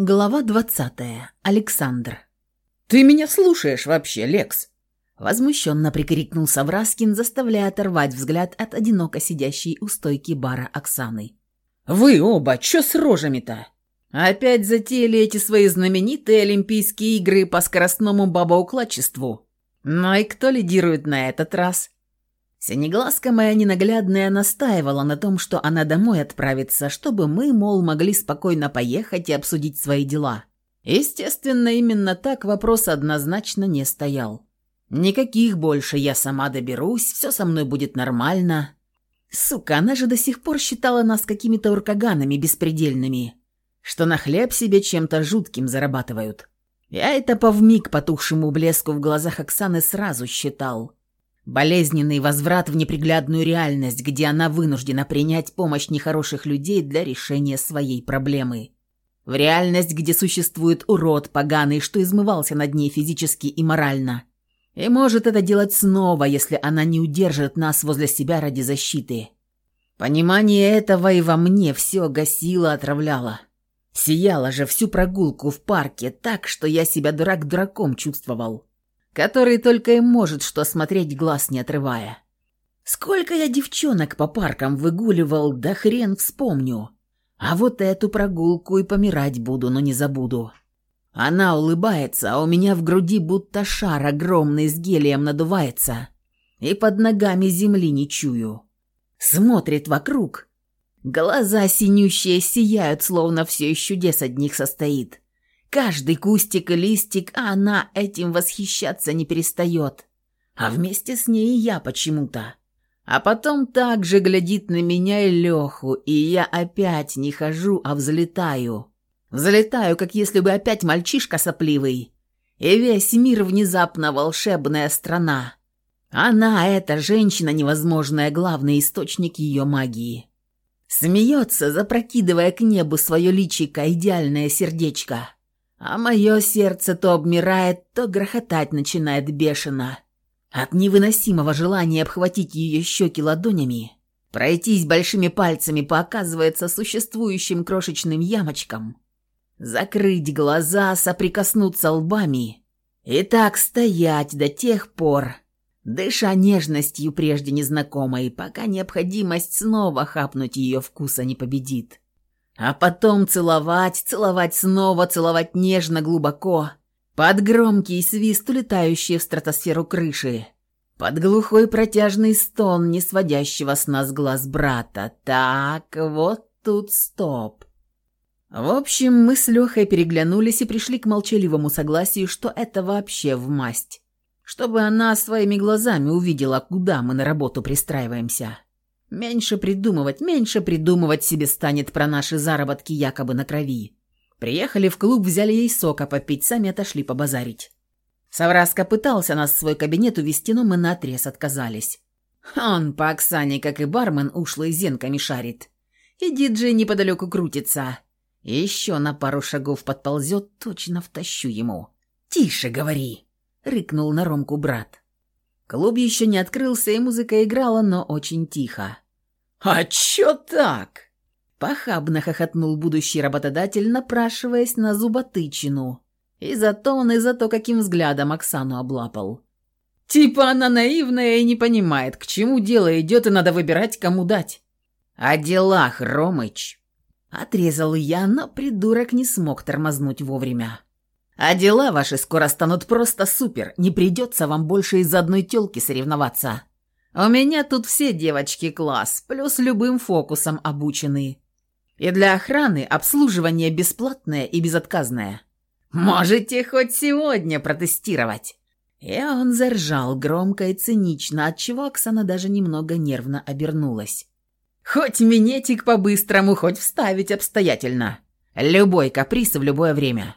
Глава двадцатая. Александр. «Ты меня слушаешь вообще, Лекс?» Возмущенно прикрикнул Савраскин, заставляя оторвать взгляд от одиноко сидящей у стойки бара Оксаны. «Вы оба, чё с рожами-то? Опять затеяли эти свои знаменитые Олимпийские игры по скоростному бабоукладчеству? Ну и кто лидирует на этот раз?» Синеглазка моя ненаглядная настаивала на том, что она домой отправится, чтобы мы, мол, могли спокойно поехать и обсудить свои дела. Естественно, именно так вопрос однозначно не стоял. Никаких больше я сама доберусь, все со мной будет нормально. Сука, она же до сих пор считала нас какими-то уркаганами беспредельными, что на хлеб себе чем-то жутким зарабатывают. Я это по вмиг потухшему блеску в глазах Оксаны сразу считал – Болезненный возврат в неприглядную реальность, где она вынуждена принять помощь нехороших людей для решения своей проблемы. В реальность, где существует урод поганый, что измывался над ней физически и морально. И может это делать снова, если она не удержит нас возле себя ради защиты. Понимание этого и во мне все гасило, отравляло. Сияло же всю прогулку в парке так, что я себя дурак дураком чувствовал который только и может что смотреть глаз не отрывая. Сколько я девчонок по паркам выгуливал, да хрен вспомню. А вот эту прогулку и помирать буду, но не забуду. Она улыбается, а у меня в груди будто шар огромный с гелием надувается. И под ногами земли не чую. Смотрит вокруг. Глаза синющие сияют, словно все из чудес одних состоит. Каждый кустик и листик, а она этим восхищаться не перестает. А вместе с ней и я почему-то. А потом также глядит на меня и Леху, и я опять не хожу, а взлетаю. Взлетаю, как если бы опять мальчишка сопливый. И весь мир внезапно волшебная страна. Она, эта женщина невозможная, главный источник ее магии. Смеется, запрокидывая к небу свое личико, идеальное сердечко. А мое сердце то обмирает, то грохотать начинает бешено. От невыносимого желания обхватить ее щеки ладонями, пройтись большими пальцами по оказывается существующим крошечным ямочкам, закрыть глаза, соприкоснуться лбами и так стоять до тех пор, дыша нежностью прежде незнакомой, пока необходимость снова хапнуть ее вкуса не победит. А потом целовать, целовать снова, целовать нежно, глубоко. Под громкий свист, улетающий в стратосферу крыши. Под глухой протяжный стон, не сводящего с нас глаз брата. Так, вот тут стоп. В общем, мы с Лехой переглянулись и пришли к молчаливому согласию, что это вообще в масть. Чтобы она своими глазами увидела, куда мы на работу пристраиваемся. Меньше придумывать, меньше придумывать себе станет про наши заработки якобы на крови. Приехали в клуб, взяли ей сока попить, сами отошли побазарить. Савраска пытался нас в свой кабинет увести, но мы наотрез отказались. Он по Оксане, как и бармен, ушлый зенками шарит. И диджей неподалеку крутится. Еще на пару шагов подползет, точно втащу ему. «Тише говори!» — рыкнул на Ромку брат. Клуб еще не открылся, и музыка играла, но очень тихо. «А чё так?» Похабно хохотнул будущий работодатель, напрашиваясь на зуботычину. И за то он, и за то, каким взглядом Оксану облапал. «Типа она наивная и не понимает, к чему дело идет, и надо выбирать, кому дать». «О делах, Ромыч!» Отрезал я, но придурок не смог тормознуть вовремя. А дела ваши скоро станут просто супер. Не придется вам больше из одной тёлки соревноваться. У меня тут все девочки класс, плюс любым фокусом обучены. И для охраны обслуживание бесплатное и безотказное. Можете хоть сегодня протестировать». И он заржал громко и цинично, отчего Оксана даже немного нервно обернулась. «Хоть минетик по-быстрому, хоть вставить обстоятельно. Любой каприз в любое время.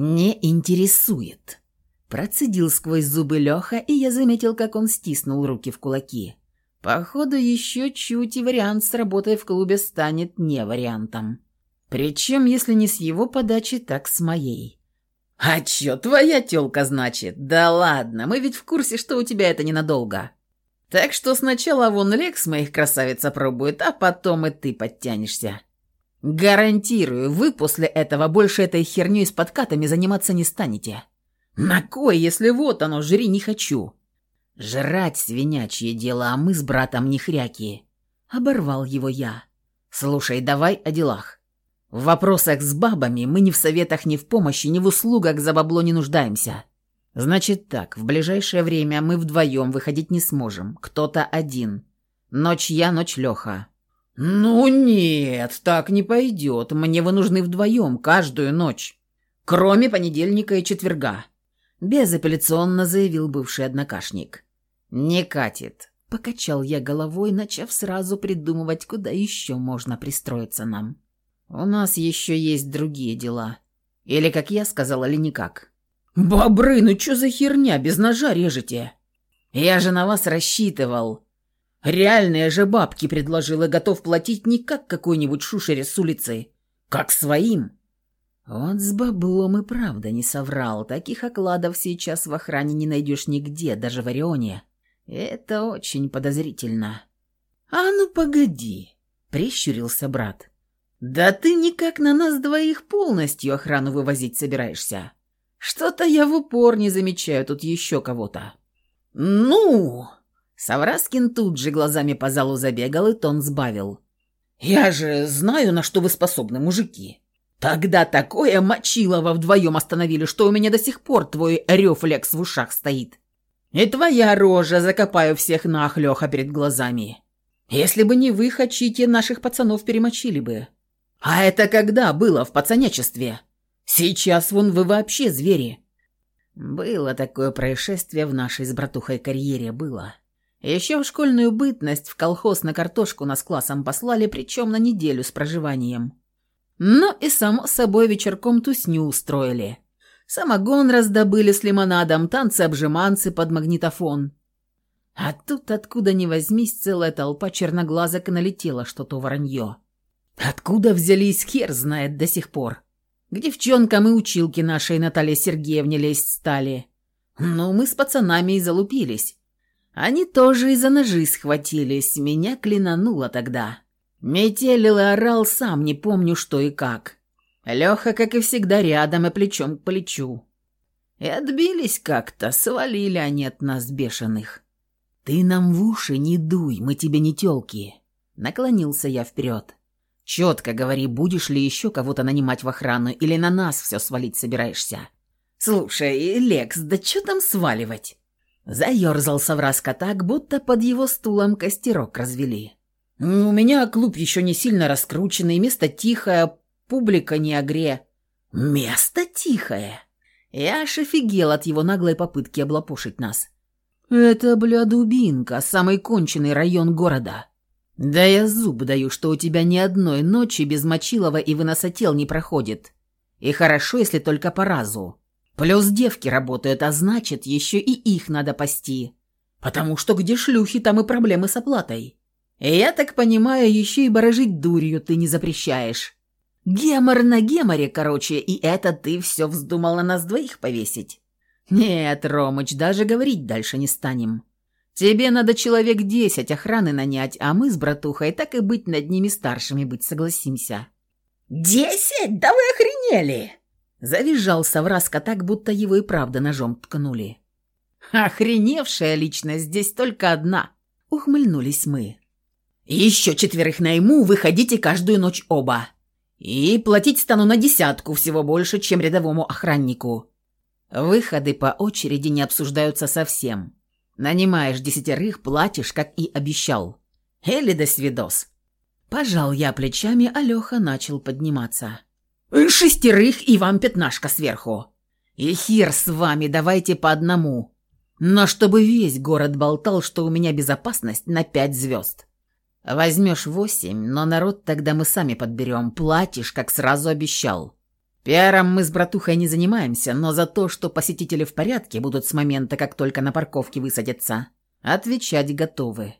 «Не интересует», – процедил сквозь зубы Леха, и я заметил, как он стиснул руки в кулаки. Походу, еще чуть и вариант с работой в клубе станет не вариантом. Причем, если не с его подачи, так с моей. «А чё, твоя тёлка, значит? Да ладно, мы ведь в курсе, что у тебя это ненадолго. Так что сначала вон Лекс моих красавиц опробует, а потом и ты подтянешься». Гарантирую, вы после этого больше этой херней с подкатами заниматься не станете. На кой, если вот оно, жри не хочу. Жрать свинячье дело, а мы с братом не хряки. Оборвал его я. Слушай, давай о делах. В вопросах с бабами мы ни в советах, ни в помощи, ни в услугах за бабло не нуждаемся. Значит так, в ближайшее время мы вдвоем выходить не сможем. Кто-то один. Ночь я, ночь Леха. «Ну нет, так не пойдет. Мне вы нужны вдвоем, каждую ночь. Кроме понедельника и четверга», – безапелляционно заявил бывший однокашник. «Не катит», – покачал я головой, начав сразу придумывать, куда еще можно пристроиться нам. «У нас еще есть другие дела. Или, как я сказала, или никак». «Бобры, ну что за херня, без ножа режете?» «Я же на вас рассчитывал», Реальные же бабки предложил и готов платить не как какой-нибудь шушере с улицы, как своим. Вот с баблом и правда не соврал. Таких окладов сейчас в охране не найдешь нигде, даже в Орионе. Это очень подозрительно. «А ну погоди!» — прищурился брат. «Да ты никак на нас двоих полностью охрану вывозить собираешься. Что-то я в упор не замечаю тут еще кого-то». «Ну!» Савраскин тут же глазами по залу забегал и тон сбавил. «Я же знаю, на что вы способны, мужики. Тогда такое Мочилово вдвоем остановили, что у меня до сих пор твой рефлекс в ушах стоит. И твоя рожа, закопаю всех нахлёха перед глазами. Если бы не вы, хачите, наших пацанов перемочили бы. А это когда было в пацанячестве? Сейчас вон вы вообще звери». Было такое происшествие в нашей с братухой карьере, было. Еще в школьную бытность в колхоз на картошку нас классом послали, причем на неделю с проживанием. Но и, само собой, вечерком тусню устроили. Самогон раздобыли с лимонадом, танцы-обжиманцы под магнитофон. А тут, откуда ни возьмись, целая толпа черноглазок налетела что-то воронье. Откуда взялись, хер знает до сих пор. К девчонкам и училки нашей Наталье Сергеевне лезть стали. Ну, мы с пацанами и залупились. Они тоже из-за ножи схватились, меня клинануло тогда. Метелил и орал сам, не помню что и как. Леха, как и всегда, рядом и плечом к плечу. И отбились как-то, свалили они от нас бешеных. «Ты нам в уши не дуй, мы тебе не тёлки!» Наклонился я вперед. «Четко говори, будешь ли еще кого-то нанимать в охрану или на нас все свалить собираешься?» «Слушай, Лекс, да что там сваливать? Заерзал совраска так, будто под его стулом костерок развели. «У меня клуб еще не сильно раскрученный, место тихое, публика не огре». «Место тихое?» Я аж офигел от его наглой попытки облапошить нас. «Это, бля, Дубинка, самый конченый район города. Да я зуб даю, что у тебя ни одной ночи без Мочилова и выносотел не проходит. И хорошо, если только по разу. Плюс девки работают, а значит, еще и их надо пасти. Потому что где шлюхи, там и проблемы с оплатой. Я так понимаю, еще и баражить дурью ты не запрещаешь. Гемор на геморе, короче, и это ты все вздумал на нас двоих повесить. Нет, Ромыч, даже говорить дальше не станем. Тебе надо человек десять охраны нанять, а мы с братухой так и быть над ними старшими быть согласимся». «Десять? Да вы охренели!» Завизжал Савраска так, будто его и правда ножом ткнули. «Охреневшая личность здесь только одна!» — ухмыльнулись мы. «Еще четверых найму, выходите каждую ночь оба. И платить стану на десятку, всего больше, чем рядовому охраннику. Выходы по очереди не обсуждаются совсем. Нанимаешь десятерых, платишь, как и обещал. Или до свидос». Пожал я плечами, а Леха начал подниматься. «Шестерых и вам пятнашка сверху. И хер с вами, давайте по одному. Но чтобы весь город болтал, что у меня безопасность на пять звезд. Возьмешь восемь, но народ тогда мы сами подберем, платишь, как сразу обещал. Пиаром мы с братухой не занимаемся, но за то, что посетители в порядке будут с момента, как только на парковке высадятся, отвечать готовы.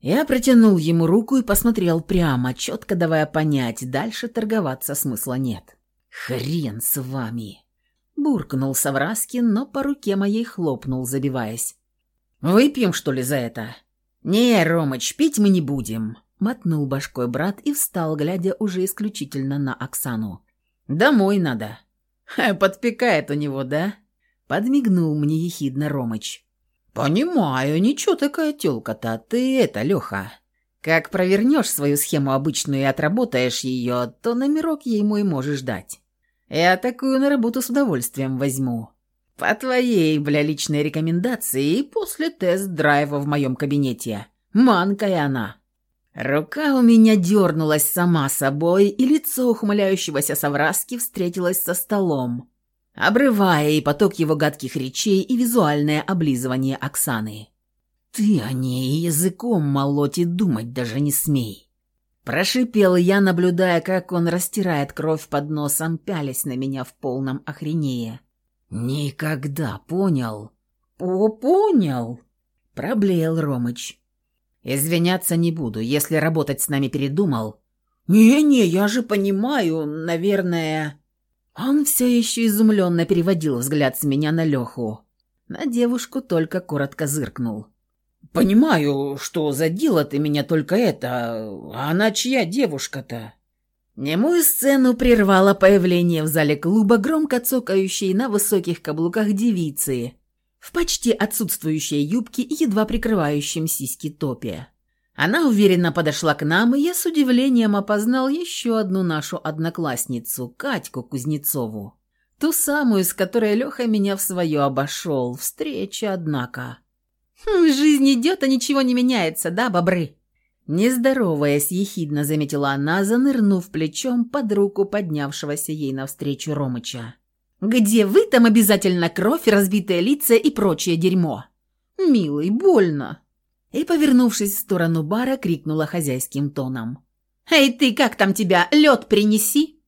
Я протянул ему руку и посмотрел прямо, четко давая понять, дальше торговаться смысла нет. «Хрен с вами!» Буркнул Савраскин, но по руке моей хлопнул, забиваясь. «Выпьем, что ли, за это?» «Не, Ромыч, пить мы не будем. Мотнул башкой брат и встал, глядя уже исключительно на Оксану. «Домой надо». «Подпекает у него, да?» Подмигнул мне ехидно Ромыч. «Понимаю, ничего такая тёлка-то. Ты это, Лёха, как провернешь свою схему обычную и отработаешь её, то номерок ей мой можешь дать. Я такую на работу с удовольствием возьму. По твоей, бля, личной рекомендации и после тест-драйва в моем кабинете. Манкая она». Рука у меня дернулась сама собой, и лицо ухмыляющегося совраски встретилось со столом, обрывая и поток его гадких речей и визуальное облизывание Оксаны. «Ты о ней языком молоть и думать даже не смей!» Прошипел я, наблюдая, как он растирает кровь под носом, пялясь на меня в полном охренее. «Никогда, понял?» «О, понял!» — проблеял Ромыч. «Извиняться не буду, если работать с нами передумал». «Не-не, я же понимаю, наверное...» Он все еще изумленно переводил взгляд с меня на Леху. На девушку только коротко зыркнул. «Понимаю, что задела ты меня только это, а она чья девушка-то?» Немую сцену прервало появление в зале клуба громко цокающей на высоких каблуках девицы в почти отсутствующей юбке и едва прикрывающем сиськи топе. Она уверенно подошла к нам, и я с удивлением опознал еще одну нашу одноклассницу, Катьку Кузнецову. Ту самую, с которой Леха меня в свое обошел. Встреча, однако. «Хм, «Жизнь идет, а ничего не меняется, да, бобры?» Нездороваясь, ехидно заметила она, занырнув плечом под руку поднявшегося ей навстречу Ромыча. «Где вы, там обязательно кровь, разбитые лица и прочее дерьмо!» «Милый, больно!» И, повернувшись в сторону бара, крикнула хозяйским тоном. «Эй, ты, как там тебя? Лед принеси!»